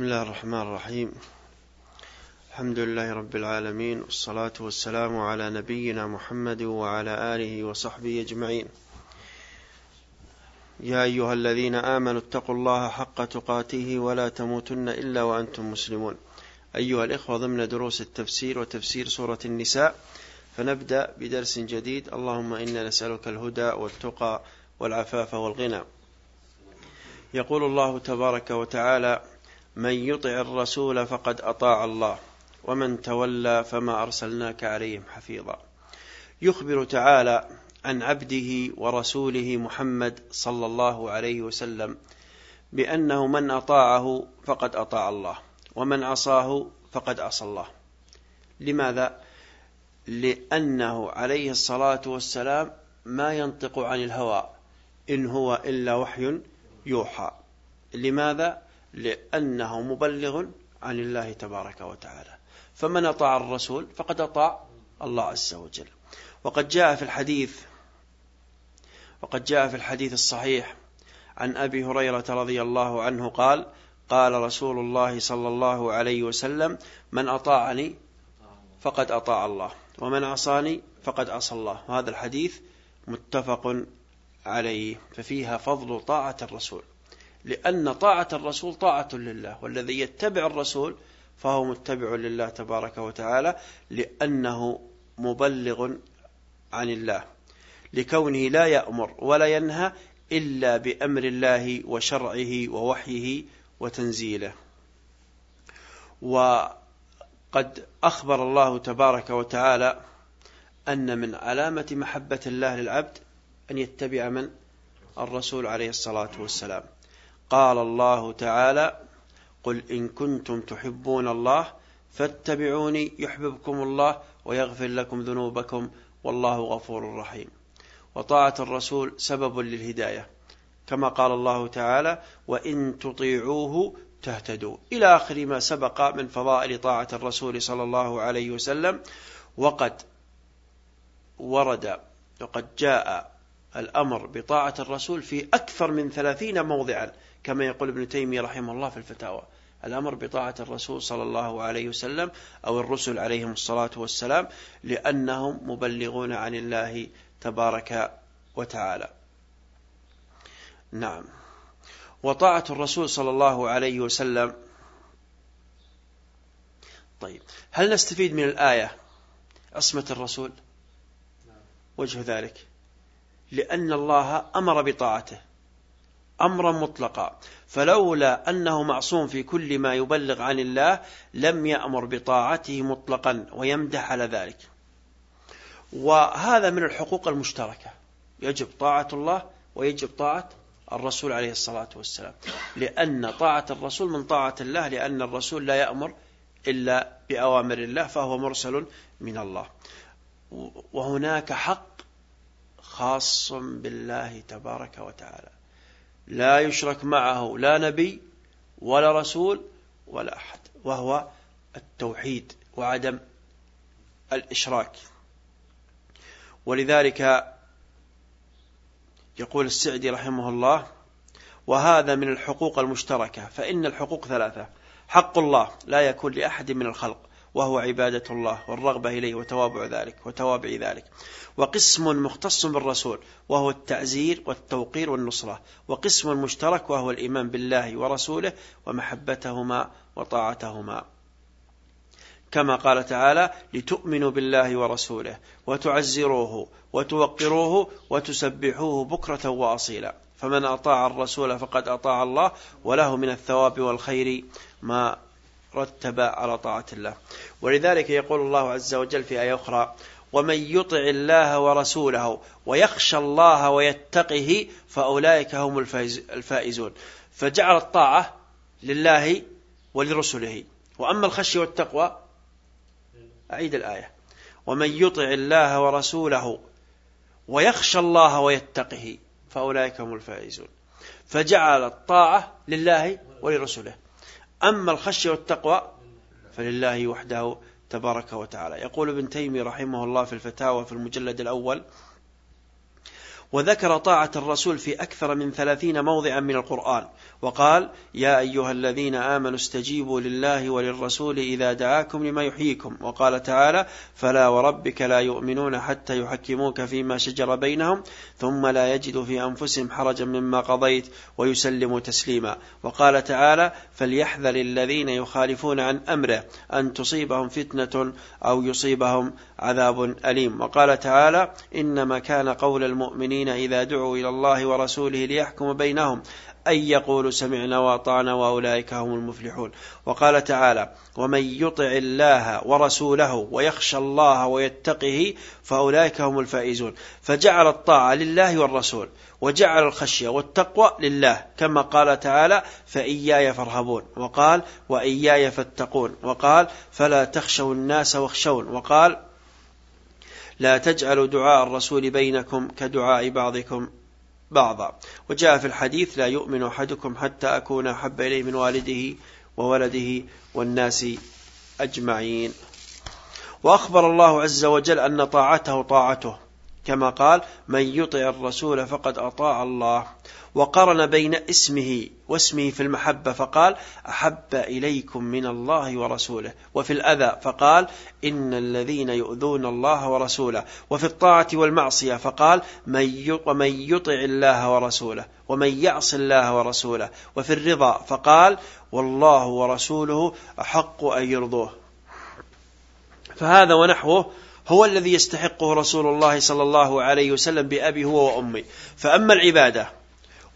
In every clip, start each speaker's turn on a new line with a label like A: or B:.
A: بسم الله الرحمن الرحيم. الحمد لله رب العالمين والصلاة والسلام على نبينا محمد وعلى آله وصحبه أجمعين. يا أيها الذين آمنوا اتقوا الله حق تقاته ولا تموتن إلا وأنتم مسلمون. أيها الإخوة ضمن دروس التفسير وتفسير سورة النساء فنبدأ بدرس جديد. اللهم إنا نسألك الهدى والتقى والعفاف والغنى. يقول الله تبارك وتعالى من يطع الرسول فقد أطاع الله ومن تولى فما أرسلناك عليهم حفيظا يخبر تعالى عن عبده ورسوله محمد صلى الله عليه وسلم بأنه من أطاعه فقد أطاع الله ومن عصاه فقد عصى الله لماذا؟ لأنه عليه الصلاة والسلام ما ينطق عن الهوى إن هو إلا وحي يوحى لماذا؟ لأنه مبلغ عن الله تبارك وتعالى. فمن أطاع الرسول فقد أطاع الله عز وجل. وقد جاء في الحديث وقد جاء في الحديث الصحيح عن أبي هريرة رضي الله عنه قال قال رسول الله صلى الله عليه وسلم من أطاعني فقد أطاع الله ومن عصاني فقد عصى الله. وهذا الحديث متفق عليه ففيها فضل طاعة الرسول. لأن طاعة الرسول طاعة لله والذي يتبع الرسول فهو متبع لله تبارك وتعالى لأنه مبلغ عن الله لكونه لا يأمر ولا ينهى إلا بأمر الله وشرعه ووحيه وتنزيله. وقد أخبر الله تبارك وتعالى أن من علامة محبة الله للعبد أن يتبع من؟ الرسول عليه الصلاة والسلام. قال الله تعالى قل إن كنتم تحبون الله فاتبعوني يحببكم الله ويغفر لكم ذنوبكم والله غفور رحيم. وطاعة الرسول سبب للهداية. كما قال الله تعالى وإن تطيعوه تهتدوا. إلى آخر ما سبق من فضائل طاعة الرسول صلى الله عليه وسلم. وقد ورد وقد جاء الأمر بطاعة الرسول في أكثر من ثلاثين موضعا. كما يقول ابن تيمية رحمه الله في الفتاوى الأمر بطاعة الرسول صلى الله عليه وسلم أو الرسل عليهم الصلاة والسلام لأنهم مبلغون عن الله تبارك وتعالى. نعم. وطاعة الرسول صلى الله عليه وسلم. طيب هل نستفيد من الآية عصمة الرسول؟ وجه ذلك. لأن الله أمر بطاعته. أمرا مطلقا. فلولا أنه معصوم في كل ما يبلغ عن الله لم يأمر بطاعته مطلقا ويمدح على ذلك. وهذا من الحقوق المشتركة. يجب طاعة الله ويجب طاعة الرسول عليه الصلاة والسلام. لأن طاعة الرسول من طاعة الله لأن الرسول لا يأمر إلا بأوامر الله فهو مرسل من الله. وهناك حق خاص بالله تبارك وتعالى. لا يشرك معه لا نبي ولا رسول ولا أحد وهو التوحيد وعدم الإشراك. ولذلك يقول السعدي رحمه الله وهذا من الحقوق المشتركة فإن الحقوق ثلاثة حق الله لا يكون لأحد من الخلق وهو عبادة الله والرغبة إليه وتوابع ذلك وتوابع ذلك. وقسم مختص بالرسول وهو التعزير والتوقير والنصرة. وقسم مشترك وهو الإيمان بالله ورسوله ومحبتهما وطاعتهما. كما قال تعالى لتؤمنوا بالله ورسوله وتعزروه وتوقروه وتسبحوه بكرة وأصيلا. فمن أطاع الرسول فقد أطاع الله وله من الثواب والخير ما رتب على طاعة الله. ولذلك يقول الله عز وجل في آية أخرى ومن يطع الله ورسوله ويخشى الله ويتقه فأولئك هم الفائزون. فجعل الطاعة لله ولرسله. وأما الخشي والتقوى أعيد الآية. ومن يطع الله ورسوله ويخشى الله ويتقه فأولئك هم الفائزون. فجعل الطاعة لله ولرسله. أما الخشية والتقوى فلله وحده تبارك وتعالى. يقول ابن تيمية رحمه الله في الفتاوى في المجلد الأول وذكر طاعة الرسول في أكثر من ثلاثين موضعا من القرآن. وقال يا أيها الذين آمنوا استجيبوا لله وللرسول إذا دعاكم لما يحييكم. وقال تعالى فلا وربك لا يؤمنون حتى يحكموك فيما شجر بينهم ثم لا يجدوا في أنفسهم حرجا مما قضيت ويسلموا تسليما. وقال تعالى فليحذر الذين يخالفون عن أمره أن تصيبهم فتنة أو يصيبهم عذاب أليم. وقال تعالى إنما كان قول المؤمنين إذا دعوا إلى الله ورسوله ليحكم بينهم أن يقولوا سمعنا وأطعنا وأولئك هم المفلحون. وقال تعالى ومن يطع الله ورسوله ويخشى الله ويتقه فأولئك هم الفائزون فجعل الطاعة لله والرسول وجعل الخشية والتقوى لله كما قال تعالى فإياي فارهبون وقال وإياي فاتقون وقال فلا تخشوا الناس واخشون وقال لا تجعلوا دعاء الرسول بينكم كدعاء بعضكم بعضا. وجاء في الحديث لا يؤمن أحدكم حتى أكون أحب إليه من والده وولده والناس أجمعين. وأخبر الله عز وجل أن طاعته طاعته. كما قال من يطع الرسول فقد أطاع الله. وقرن بين اسمه واسمه في المحبة فقال أحب إليكم من الله ورسوله. وفي الأذى فقال إن الذين يؤذون الله ورسوله. وفي الطاعة والمعصية فقال ومن يطع الله ورسوله. ومن يعص الله ورسوله. وفي الرضا فقال والله ورسوله أحق أن يرضوه. فهذا ونحوه هو الذي يستحقه رسول الله صلى الله عليه وسلم بأبي هو وأمي. فأما العبادة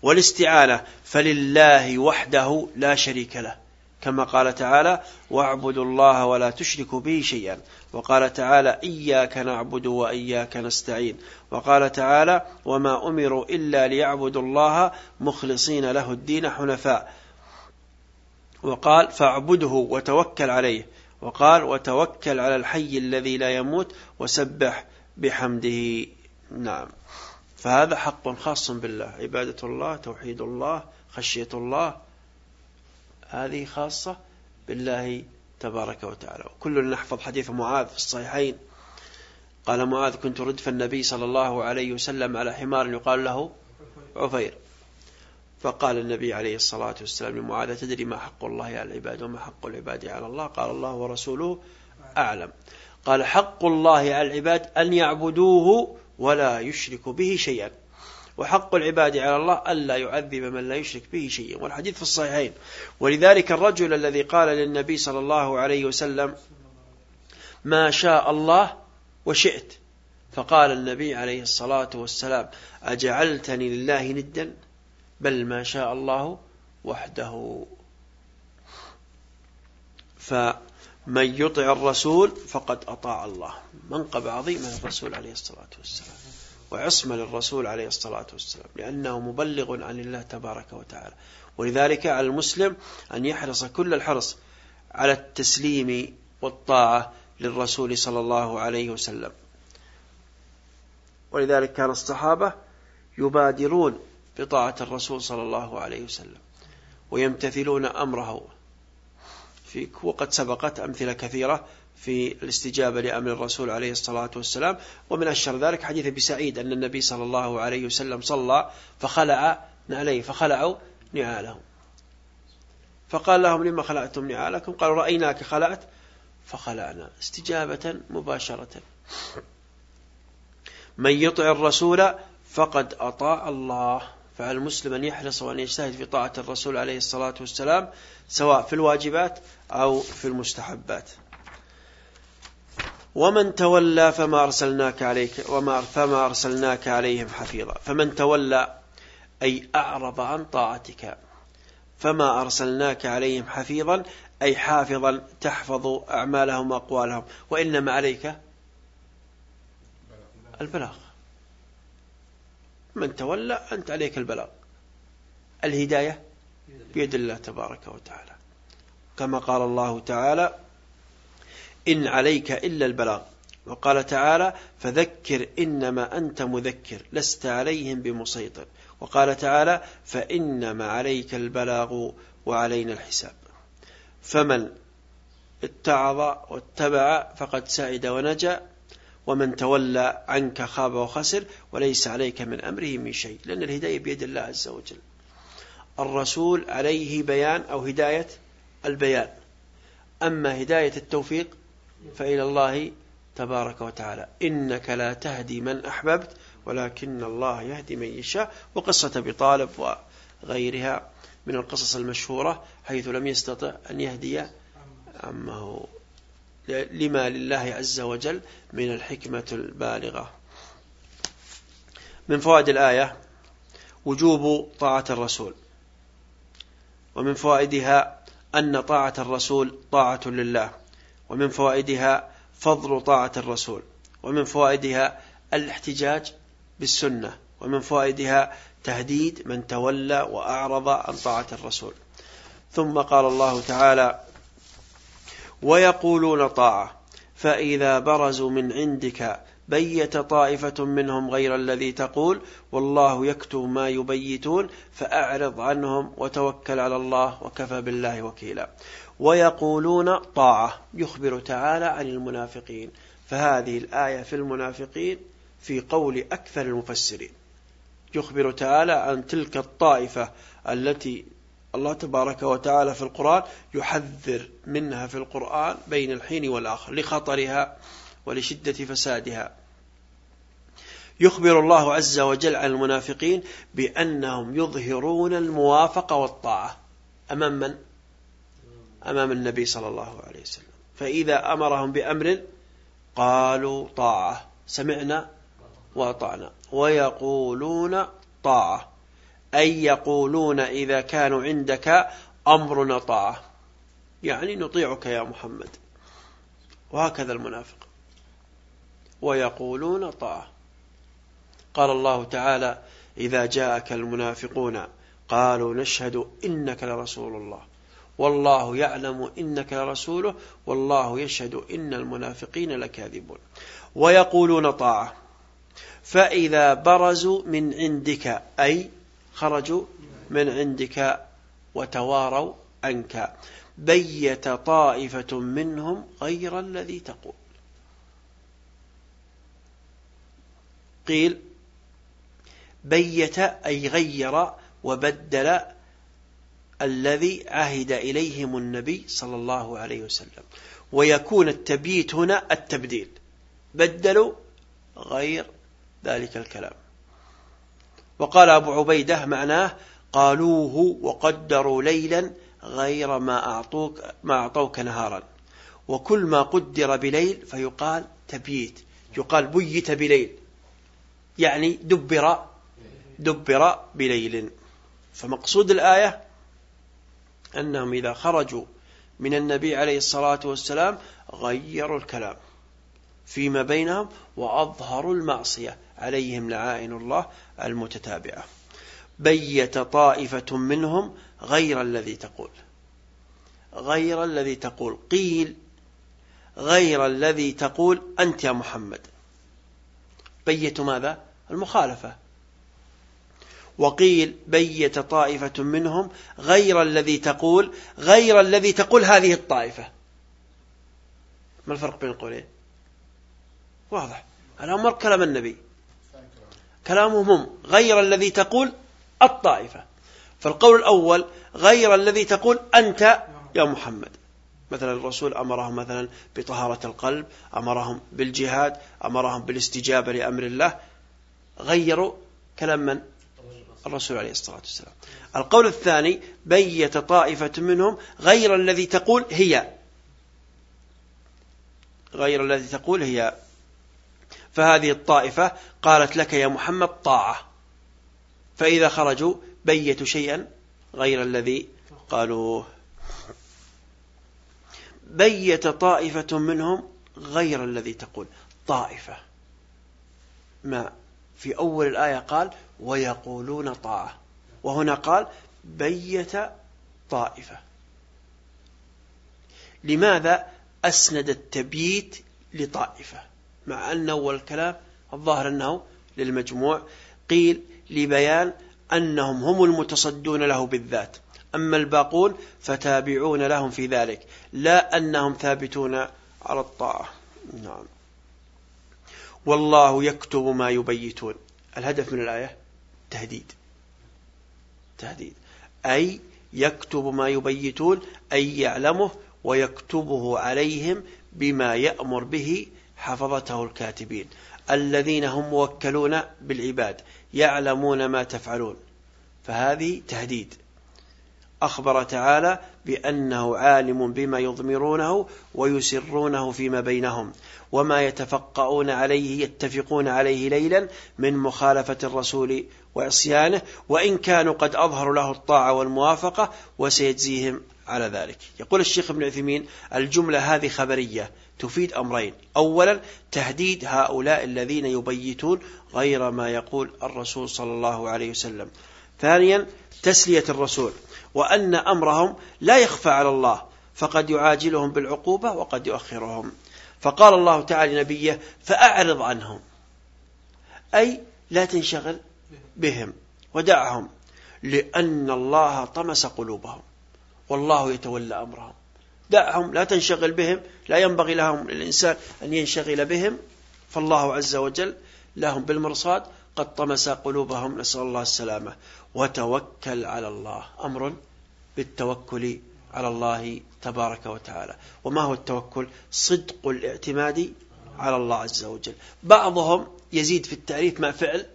A: والاستعانة فلله وحده لا شريك له. كما قال تعالى واعبدوا الله ولا تشركوا به شيئا وقال تعالى إياك نعبد وإياك نستعين وقال تعالى وما أمروا إلا ليعبدوا الله مخلصين له الدين حنفاء وقال فاعبده وتوكل عليه وقال وتوكل على الحي الذي لا يموت وسبح بحمده. نعم. فهذا حق خاص بالله. عبادة الله توحيد الله خشية الله هذه خاصة بالله تبارك وتعالى. كلنا نحفظ حديث معاذ في الصحيحين. قال معاذ كنت ردف النبي صلى الله عليه وسلم على حمار يقال له عفير. فقال النبي عليه الصلاة والسلام لمعاذ تدري ما حق الله على العباد وما حق العباد على الله؟ قال الله ورسوله أعلم. قال حق الله على العباد أن يعبدوه ولا يشرك به شيئا وحق العباد على الله ألا يعذب من لا يشرك به شيئا. والحديث في الصحيحين. ولذلك الرجل الذي قال للنبي صلى الله عليه وسلم ما شاء الله وشئت. فقال النبي عليه الصلاة والسلام أجعلتني لله ندا بل ما شاء الله وحده. فمن يطع الرسول فقد أطاع الله. منقب عظيمة للرسول عليه الصلاة والسلام وعصمة للرسول عليه الصلاة والسلام لأنه مبلغ عن الله تبارك وتعالى. ولذلك على المسلم أن يحرص كل الحرص على التسليم والطاعة للرسول صلى الله عليه وسلم. ولذلك كان الصحابة يبادرون بطاعة الرسول صلى الله عليه وسلم ويمتثلون أمره. في وقد سبقت أمثلة كثيرة في الاستجابة لأمر الرسول عليه الصلاة والسلام ومن أشهر ذلك حديث أبي سعيد أن النبي صلى الله عليه وسلم صلى فخلع نعليه فخلعوا نعالهم فقال لهم لما خلعتم نعالكم؟ قالوا رأيناك خلعت. فخلعنا استجابة مباشرة. من يطع الرسول فقد أطاع الله. فعلى المسلم أن يحرص وأن يجتهد في طاعة الرسول عليه الصلاة والسلام سواء في الواجبات أو في المستحبات؟ ومن تولى فما أرسلناك عليك وما فما أرسلناك عليهم حفيظا. فمن تولى أي أعرض عن طاعتك فما أرسلناك عليهم حفيظا أي حافظا تحفظ أعمالهم وأقوالهم. وإنما عليك البلاغ. من تولى أنت عليك البلاغ. الهداية بيد الله تبارك وتعالى. كما قال الله تعالى إن عليك إلا البلاغ. وقال تعالى فذكر إنما أنت مذكر لست عليهم بمسيطر. وقال تعالى فإنما عليك البلاغ وعلينا الحساب. فمن اتعظ واتبع فقد سعد ونجا. ومن تولى عنك خاب وخسر وليس عليك من أمره من شيء. لأن الهداية بيد الله عز وجل. الرسول عليه بيان أو هداية البيان. أما هداية التوفيق فإلى الله تبارك وتعالى. إنك لا تهدي من أحببت ولكن الله يهدي من يشاء. وقصة بطالب وغيرها من القصص المشهورة حيث لم يستطع أن يهدي عمه. لما لله عز وجل من الحكمة البالغة. من فوائد الآية وجوب طاعة الرسول. ومن فوائدها أن طاعة الرسول طاعة لله. ومن فوائدها فضل طاعة الرسول. ومن فوائدها الاحتجاج بالسنة. ومن فوائدها تهديد من تولى وأعرض عن طاعة الرسول. ثم قال الله تعالى ويقولون طاعة. فإذا برزوا من عندك بيت طائفة منهم غير الذي تقول والله يكتب ما يبيتون فأعرض عنهم وتوكل على الله وكفى بالله وكيلا. ويقولون طاعة يخبر تعالى عن المنافقين. فهذه الآية في المنافقين في قول أكثر المفسرين. يخبر تعالى عن تلك الطائفة التي الله تبارك وتعالى في القرآن يحذر منها في القرآن بين الحين والآخر لخطرها ولشدة فسادها. يخبر الله عز وجل عن المنافقين بأنهم يظهرون الموافقة والطاعة أمام من؟ أمام النبي صلى الله عليه وسلم. فإذا أمرهم بأمر قالوا طاعة. سمعنا وأطعنا. ويقولون طاعة. أي يقولون إذا كانوا عندك أمرنا طاعة. يعني نطيعك يا محمد. وهكذا المنافق. ويقولون طاعة. قال الله تعالى إذا جاءك المنافقون قالوا نشهد إنك لرسول الله. والله يعلم إنك لرسوله. والله يشهد إن المنافقين لكاذبون. ويقولون طاعة. فإذا برزوا من عندك أي خرجوا من عندك وتواروا عنك. بيت طائفة منهم غير الذي تقول. قيل بيت أي غير وبدل الذي عهد إليهم النبي صلى الله عليه وسلم. ويكون التبييت هنا التبديل. بدلوا غير ذلك الكلام. وقال أبو عبيدة معناه قالوه وقدروا ليلا غير ما أعطوك ما أعطوك نهارا. وكل ما قدر بليل فيقال تبييت. يقال بيت بليل. يعني دبر دبر بليل. فمقصود الآية أنهم إذا خرجوا من النبي عليه الصلاة والسلام غيروا الكلام فيما بينهم وأظهروا المعصية. عليهم لعائن الله المتتابعة. بيت طائفة منهم غير الذي تقول. غير الذي تقول. قيل غير الذي تقول أنت يا محمد. بيت ماذا؟ المخالفة. وقيل بيت طائفة منهم غير الذي تقول غير الذي تقول هذه الطائفة. ما الفرق بين القولين؟ واضح. الأمر كلام النبي. كلامهم هم غير الذي تقول الطائفة. فالقول الأول غير الذي تقول أنت يا محمد. مثلا الرسول أمرهم مثلا بطهارة القلب أمرهم بالجهاد أمرهم بالاستجابة لأمر الله. غيروا كلام من؟ الرسول عليه الصلاة والسلام. القول الثاني بيت طائفة منهم غير الذي تقول هي. غير الذي تقول هي. فهذه الطائفة قالت لك يا محمد طاعة. فإذا خرجوا بيتوا شيئا غير الذي قالوه. بيت طائفة منهم غير الذي تقول. طائفة. ما في أول الآية قال ويقولون طاعة. وهنا قال بيت طائفة. لماذا أسند التبييت لطائفة؟ مع أن أول الكلام الظاهر أنه للمجموع. قيل لبيان أنهم هم المتصدون له بالذات. أما الباقون فتابعون لهم في ذلك لا أنهم ثابتون على الطاعة. نعم. والله يكتب ما يبيتون. الهدف من الآية تهديد. تهديد. أي يكتب ما يبيتون أي يعلمه ويكتبه عليهم بما يأمر به حفظته الكاتبين الذين هم موكلون بالعباد يعلمون ما تفعلون. فهذه تهديد. أخبر تعالى بأنه عالم بما يضمرونه ويسرونه فيما بينهم وما يتفقؤون عليه يتفقون عليه ليلا من مخالفة الرسول وعصيانه وإن كانوا قد أظهروا له الطاعة والموافقة وسيجزيهم على ذلك. يقول الشيخ ابن عثيمين الجملة هذه خبرية. تفيد أمرين. أولا تهديد هؤلاء الذين يبيتون غير ما يقول الرسول صلى الله عليه وسلم. ثانيا تسلية الرسول وأن أمرهم لا يخفى على الله فقد يعاجلهم بالعقوبة وقد يؤخرهم. فقال الله تعالى لنبيه فأعرض عنهم أي لا تنشغل بهم ودعهم لأن الله طمس قلوبهم والله يتولى أمرهم. دعهم لا تنشغل بهم لا ينبغي لهم الإنسان أن ينشغل بهم. فالله عز وجل لهم بالمرصاد قد طمس قلوبهم نسأل الله السلامة. وتوكل على الله. أمر بالتوكل على الله تبارك وتعالى. وما هو التوكل؟ صدق الاعتماد على الله عز وجل. بعضهم يزيد في التعريف مع فعل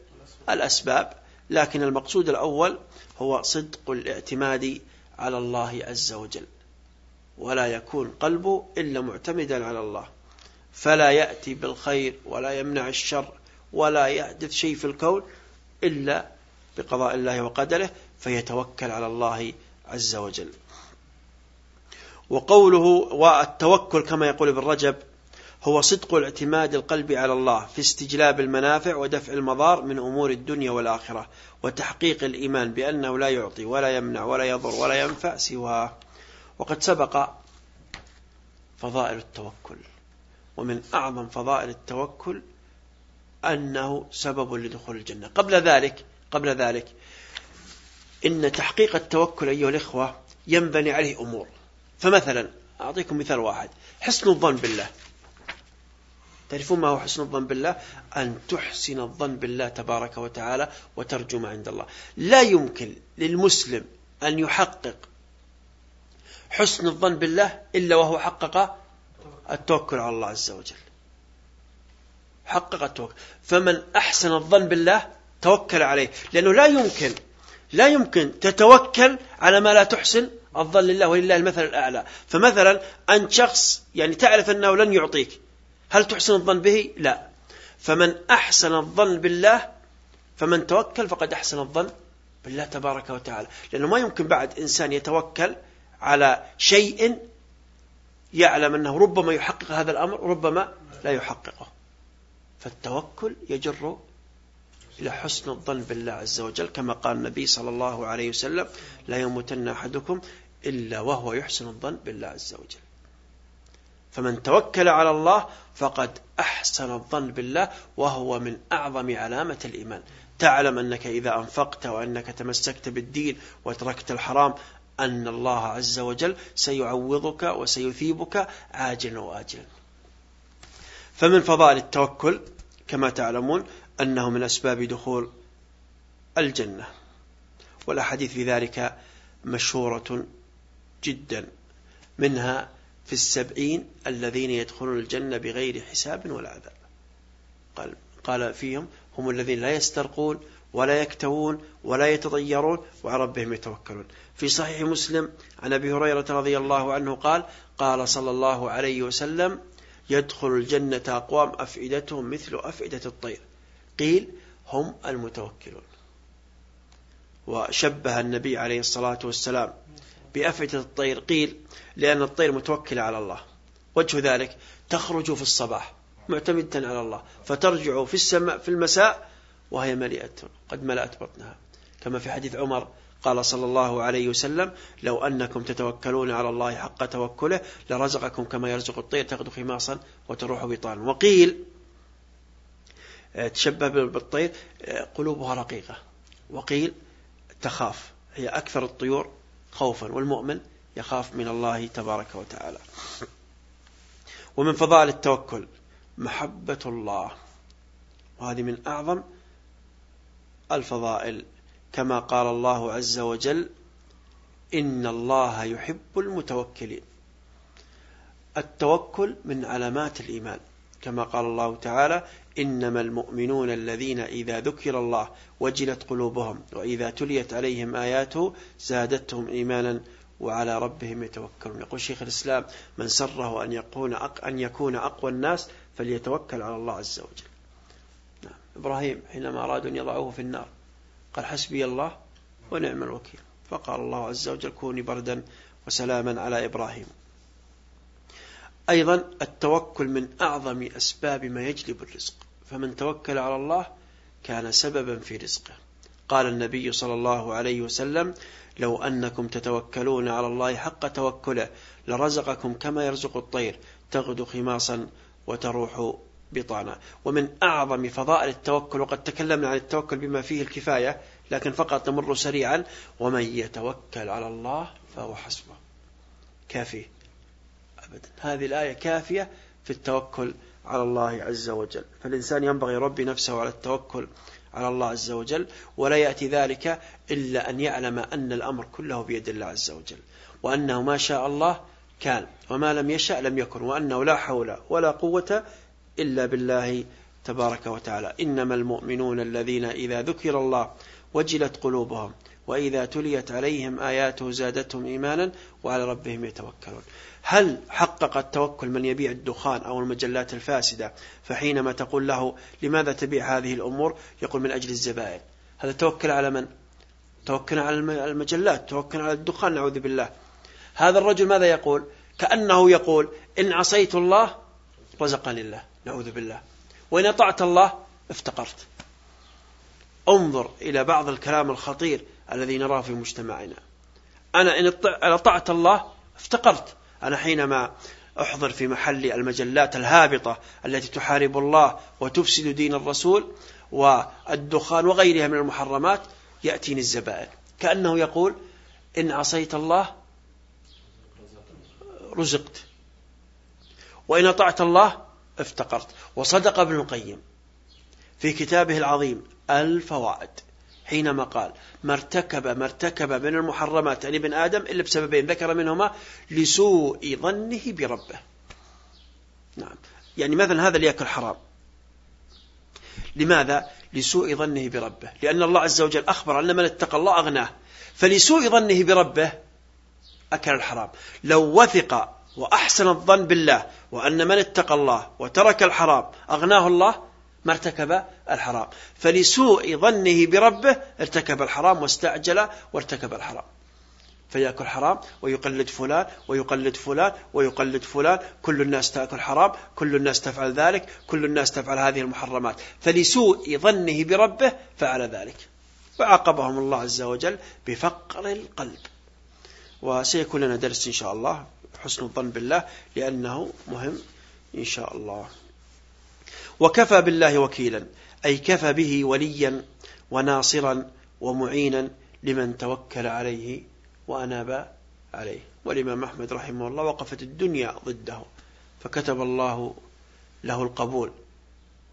A: الأسباب لكن المقصود الأول هو صدق الاعتماد على الله عز وجل. ولا يكون قلبه إلا معتمدا على الله. فلا يأتي بالخير ولا يمنع الشر ولا يحدث شيء في الكون إلا بقضاء الله وقدره فيتوكل على الله عز وجل. وقوله والتوكل كما يقول ابن رجب هو صدق الاعتماد القلب على الله في استجلاب المنافع ودفع المضار من أمور الدنيا والآخرة وتحقيق الإيمان بأنه لا يعطي ولا يمنع ولا يضر ولا ينفع سواه. وقد سبق فضائل التوكل ومن أعظم فضائل التوكل أنه سبب لدخول الجنة. قبل ذلك قبل ذلك إن تحقيق التوكل أيها الإخوة ينبني عليه أمور. فمثلا أعطيكم مثال واحد حسن الظن بالله. تعرفون ما هو حسن الظن بالله؟ أن تحسن الظن بالله تبارك وتعالى وترجو ما عند الله. لا يمكن للمسلم أن يحقق حسن الظن بالله إلا وهو حقق التوكل على الله عز وجل. حقق التوكل. فمن أحسن الظن بالله توكل عليه. لأنه لا يمكن لا يمكن تتوكل على ما لا تحسن الظن لله ولله المثل الأعلى. فمثلا أنت شخص يعني تعرف أنه لن يعطيك هل تحسن الظن به؟ لا. فمن أحسن الظن بالله فمن توكل فقد أحسن الظن بالله تبارك وتعالى. لأنه ما يمكن بعد إنسان يتوكل على شيء يعلم أنه ربما يحقق هذا الأمر ربما لا يحققه. فالتوكل يجر إلى حسن الظن بالله عز وجل كما قال النبي صلى الله عليه وسلم لا يموتن أحدكم إلا وهو يحسن الظن بالله عز وجل. فمن توكل على الله فقد أحسن الظن بالله وهو من أعظم علامة الإيمان. تعلم أنك إذا أنفقت وأنك تمسكت بالدين وتركت الحرام أن الله عز وجل سيعوضك وسيثيبك عاجلا وآجلا. فمن فضائل التوكل كما تعلمون أنه من أسباب دخول الجنة والأحاديث في ذلك مشهورة جدا منها في السبعين الذين يدخلون الجنة بغير حساب ولا عذاب. قال, قال فيهم هم الذين لا يسترقون ولا يكتوون ولا يتضيرون وعلى ربهم يتوكلون. في صحيح مسلم عن أبي هريرة رضي الله عنه قال قال صلى الله عليه وسلم يدخل الجنة أقوام أفئدتهم مثل أفئدة الطير. قيل هم المتوكلون. وشبه النبي عليه الصلاة والسلام بأفئدة الطير. قيل لأن الطير متوكل على الله. وجه ذلك تخرج في الصباح معتمدة على الله فترجع في السماء في المساء وهي مليئة قد ملأت بطنها. كما في حديث عمر قال صلى الله عليه وسلم لو أنكم تتوكلون على الله حق توكله لرزقكم كما يرزق الطير تغدو خماصا وتروح بطانا. وقيل آه، تشبه بالطير آه، قلوبها رقيقة. وقيل تخاف. هي أكثر الطيور خوفا والمؤمن يخاف من الله تبارك وتعالى. ومن فضائل التوكل محبة الله. وهذه من أعظم الفضائل. كما قال الله عز وجل إن الله يحب المتوكلين. التوكل من علامات الإيمان. كما قال الله تعالى إنما المؤمنون الذين إذا ذكر الله وجلت قلوبهم وإذا تليت عليهم آياته زادتهم إيمانا وعلى ربهم يتوكلون. يقول شيخ الإسلام من سره أن يكون أن يكون أقوى الناس فليتوكل على الله عز وجل. إبراهيم حينما أرادوا أن يضعوه في النار. قال حسبي الله ونعم الوكيل. فقال الله عز وجل كوني بردا وسلاما على إبراهيم. أيضا التوكل من أعظم أسباب ما يجلب الرزق. فمن توكل على الله كان سببا في رزقه. قال النبي صلى الله عليه وسلم لو أنكم تتوكلون على الله حق توكله لرزقكم كما يرزق الطير تغدو خماصا وتروح بطانا ومن أعظم فضائل التوكل وقد تكلمنا عن التوكل بما فيه الكفاية لكن فقط نمر سريعا ومن يتوكل على الله فهو حسبه. كافيه أبدا. هذه الآية كافية في التوكل على الله عز وجل. فالإنسان ينبغي يربي نفسه على التوكل على الله عز وجل ولا يأتي ذلك إلا أن يعلم أن الأمر كله بيد الله عز وجل. وأنه ما شاء الله كان وما لم يشأ لم يكن وأنه لا حول ولا قوة إلا بالله تبارك وتعالى. إنما المؤمنون الذين إذا ذكر الله وجلت قلوبهم وإذا تليت عليهم آياته زادتهم إيمانا وعلى ربهم يتوكلون. هل حقق التوكل من يبيع الدخان أو المجلات الفاسدة؟ فحينما تقول له لماذا تبيع هذه الأمور؟ يقول من أجل الزبائن. هذا توكل على من؟ توكل على المجلات توكل على الدخان نعوذ بالله. هذا الرجل ماذا يقول؟ كأنه يقول إن عصيت الله رزقني الله نعوذ بالله. وإن أطعت الله افتقرت. انظر إلى بعض الكلام الخطير الذي نراه في مجتمعنا. أنا إن أطعت الله افتقرت. أنا حينما أحضر في محل المجلات الهابطة التي تحارب الله وتفسد دين الرسول والدخان وغيرها من المحرمات يأتيني الزبائن. كأنه يقول إن عصيت الله رزقت. وإن أطعت الله افتقرت. وصدق ابن القيم في كتابه العظيم الفوائد حينما قال ما ارتكب ما ارتكب من المحرمات عن ابن آدم إلا بسببين ذكر منهما لسوء ظنه بربه. نعم. يعني مثلا هذا اللي يأكل حرام. لماذا؟ لسوء ظنه بربه. لأن الله عز وجل أخبر أن من اتقى الله أغناه. فلسوء ظنه بربه أكل الحرام. لو وثق وأحسن الظن بالله وأن من اتقى الله وترك الحرام أغناه الله ما ارتكب الحرام. فلسوء ظنه بربه ارتكب الحرام واستعجل وارتكب الحرام. فيأكل حرام ويقلد فلان ويقلد فلان ويقلد فلان كل الناس تأكل حرام كل الناس تفعل ذلك كل الناس تفعل هذه المحرمات. فلسوء ظنه بربه فعل ذلك. وعاقبهم الله عز وجل بفقر القلب. وسيكون لنا درس إن شاء الله. حسن الظن بالله لأنه مهم إن شاء الله. وكفى بالله وكيلا أي كفى به وليا وناصرا ومعينا لمن توكل عليه وأناب عليه. والإمام أحمد رحمه الله وقفت الدنيا ضده فكتب الله له القبول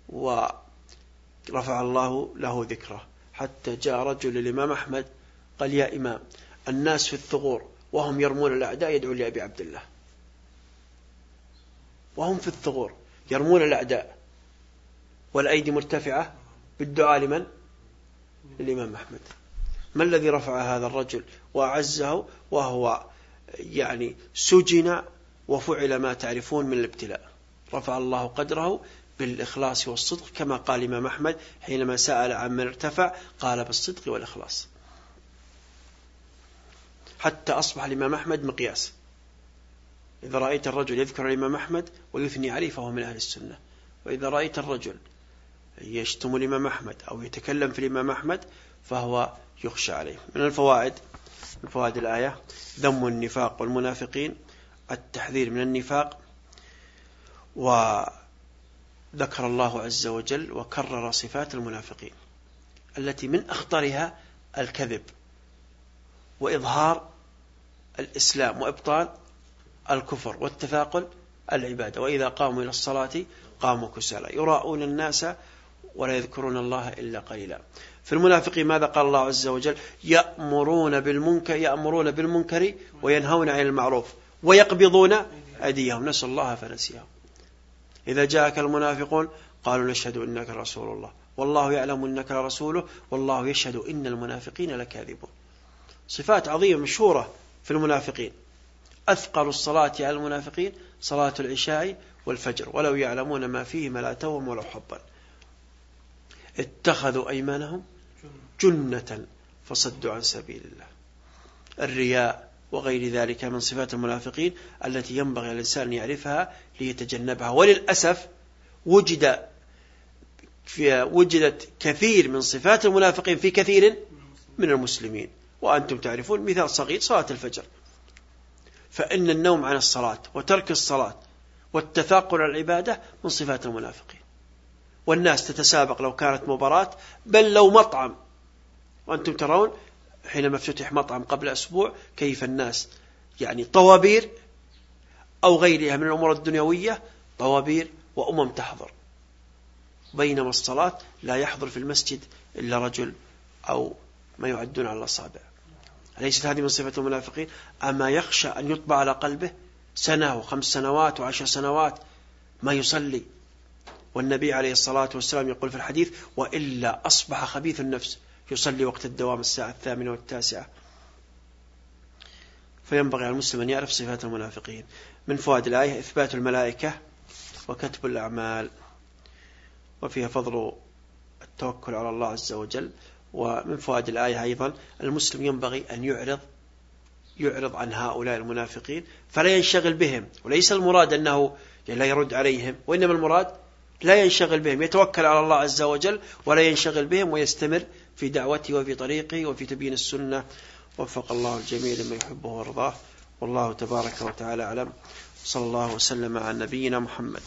A: ورفع الله له ذكره. حتى جاء رجل للإمام أحمد قال يا إمام الناس في الثغور وهم يرمون الأعداء يدعو لأبي عبد الله. وهم في الثغور يرمون الأعداء. والأيدي مرتفعة بالدعاء لمن؟ للإمام أحمد. ما الذي رفع هذا الرجل وأعزه وهو يعني سجن وفعل ما تعرفون من الابتلاء؟ رفع الله قدره بالإخلاص والصدق كما قال الإمام أحمد حينما سأل عن من ارتفع قال بالصدق والإخلاص. حتى أصبح الإمام أحمد مقياس. إذا رأيت الرجل يذكر الإمام أحمد ويثني عليه فهو من أهل السنة. وإذا رأيت الرجل يشتم الإمام أحمد أو يتكلم في الإمام أحمد فهو يخشى عليه. من الفوائد من فوائد الآية ذم النفاق والمنافقين التحذير من النفاق وذكر الله عز وجل وكرر صفات المنافقين التي من أخطرها الكذب. وإظهار الإسلام وإبطال الكفر والتثاقل العبادة. وإذا قاموا إلى الصلاة قاموا كسالى. يراءون الناس ولا يذكرون الله إلا قليلا. في المنافقين ماذا قال الله عز وجل؟ يأمرون بالمنكر يأمرون بالمنكر وينهون عن المعروف ويقبضون أيديهم. نسوا الله فنسيهم. إذا جاءك المنافقون قالوا نشهد إنك رسول الله. والله يعلم إنك رسوله والله يشهد إن المنافقين لكاذبون. صفات عظيمة مشهورة في المنافقين. أثقل الصلاة على المنافقين صلاة العشاء والفجر ولو يعلمون ما فيه ملاتهم ولو حبا. اتخذوا أيمانهم جنة فصدوا عن سبيل الله. الرياء وغير ذلك من صفات المنافقين التي ينبغي الإنسان أن يعرفها ليتجنبها. وللأسف وجد في وجدت كثير من صفات المنافقين في كثير من المسلمين. وأنتم تعرفون مثال صغير صلاة الفجر. فإن النوم عن الصلاة وترك الصلاة والتثاقل عن العبادة من صفات المنافقين. والناس تتسابق لو كانت مباراة بل لو مطعم. وأنتم ترون حينما افتتح مطعم قبل أسبوع كيف الناس يعني طوابير أو غيرها من الأمور الدنيوية طوابير وأمم تحضر. بينما الصلاة لا يحضر في المسجد إلا رجل أو ما يعدون على الأصابع. أليست هذه من صفة المنافقين؟ أما يخشى أن يطبع على قلبه سنة وخمس سنوات وعشر سنوات ما يصلي. والنبي عليه الصلاة والسلام يقول في الحديث وإلا أصبح خبيث النفس يصلي وقت الدوام الساعة الثامنة والتاسعة. فينبغي على المسلم أن يعرف صفات المنافقين. من فوائد الآية إثبات الملائكة وكتب الأعمال. وفيها فضل التوكل على الله عز وجل. ومن فوائد الآية أيضا المسلم ينبغي أن يعرض يعرض عن هؤلاء المنافقين فلا ينشغل بهم. وليس المراد أنه لا يرد عليهم وإنما المراد لا ينشغل بهم. يتوكل على الله عز وجل ولا ينشغل بهم ويستمر في دعوته وفي طريقه وفي تبيين السنة. وفق الله الجميع لما يحبه ويرضاه. والله تبارك وتعالى أعلم. صلى الله وسلم على نبينا محمد.